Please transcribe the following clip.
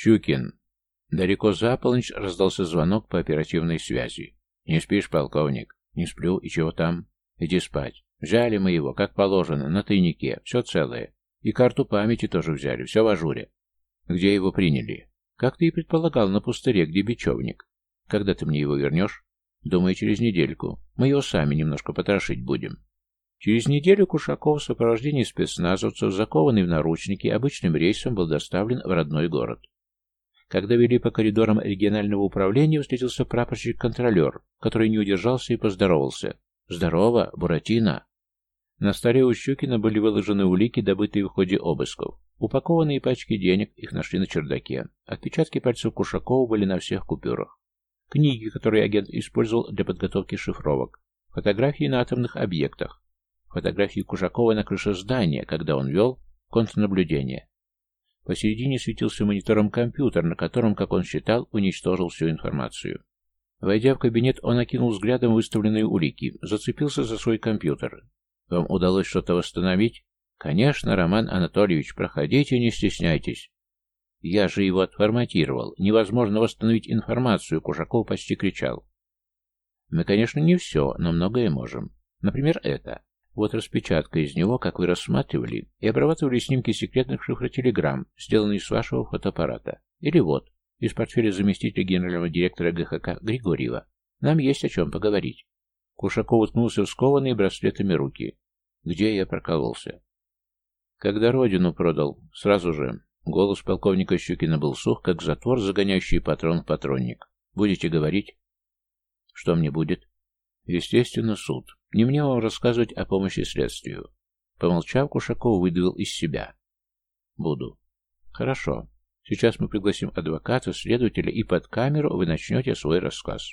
«Щукин!» Далеко за полночь раздался звонок по оперативной связи. «Не спишь, полковник?» «Не сплю. И чего там?» «Иди спать. Взяли мы его, как положено, на тайнике. Все целое. И карту памяти тоже взяли. Все в ажуре». «Где его приняли?» «Как ты и предполагал, на пустыре, где бечевник. Когда ты мне его вернешь?» «Думаю, через недельку. Мы его сами немножко потрошить будем». Через неделю Кушаков в сопровождении спецназовцев, закованный в наручники, обычным рейсом был доставлен в родной город. Когда вели по коридорам регионального управления, встретился прапорщик-контролер, который не удержался и поздоровался. «Здорово, Буратино!» На столе у Щукина были выложены улики, добытые в ходе обысков. Упакованные пачки денег, их нашли на чердаке. Отпечатки пальцев Кушакова были на всех купюрах. Книги, которые агент использовал для подготовки шифровок. Фотографии на атомных объектах. Фотографии Кушакова на крыше здания, когда он вел контрнаблюдение. Посередине светился монитором компьютер, на котором, как он считал, уничтожил всю информацию. Войдя в кабинет, он окинул взглядом выставленные улики, зацепился за свой компьютер. «Вам удалось что-то восстановить?» «Конечно, Роман Анатольевич, проходите, не стесняйтесь». «Я же его отформатировал. Невозможно восстановить информацию», — Кушаков почти кричал. «Мы, конечно, не все, но многое можем. Например, это. Вот распечатка из него, как вы рассматривали, и обрабатывали снимки секретных шифротелеграмм, сделанные с вашего фотоаппарата. Или вот, из портфеля заместителя генерального директора ГХК Григорьева. Нам есть о чем поговорить. Кушаков уткнулся в скованные браслетами руки. Где я прокололся? Когда родину продал, сразу же. Голос полковника Щукина был сух, как затвор, загоняющий патрон в патронник. Будете говорить? Что мне будет? Естественно, суд. Не мне вам рассказывать о помощи следствию. Помолчав, Кушаков выдавил из себя. Буду. Хорошо. Сейчас мы пригласим адвоката, следователя, и под камеру вы начнете свой рассказ.